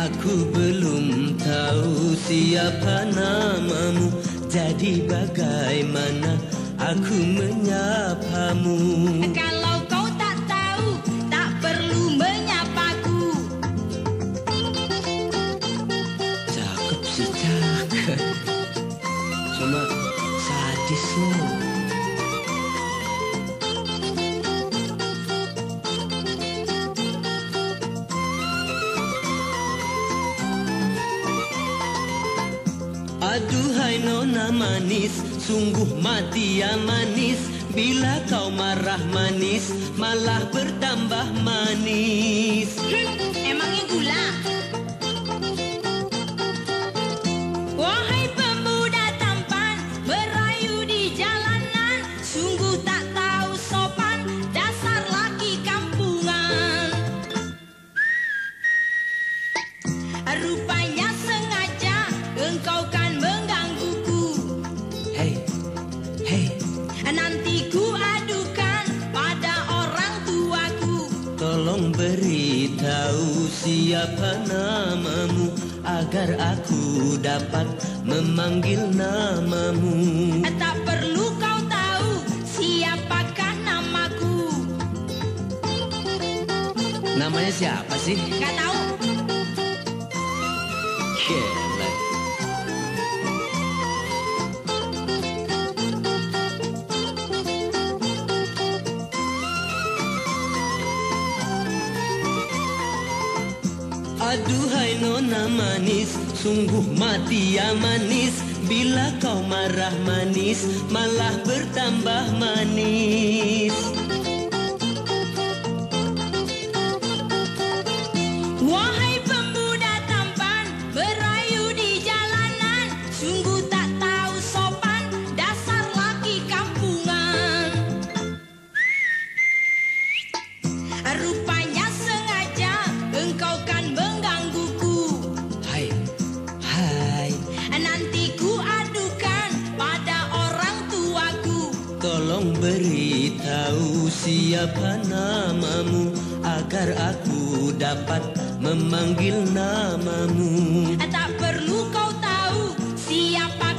Aku belum tahu siapa namamu Jadi bagaimana aku menyapamu? Kalau kau tak tahu tak perlu menyapaku. Cakep sih cakep. Cuma sadis loh. Aduhai nona manis Sungguh mati ya manis Bila kau marah manis Malah bertambah manis Hmm, emangnya gula? Tolong beritahu siapa namamu Agar aku dapat memanggil namamu Tak perlu kau tahu siapakah namaku. Namanya siapa sih? Gak tahu. Aduhai nona manis Sungguh mati ya manis. Bila kau marah manis Malah bertambah manis. Wahai Tolong beritahu siapa namamu Agar aku dapat memanggil namamu. Eh, tak perlu kau tahu siapa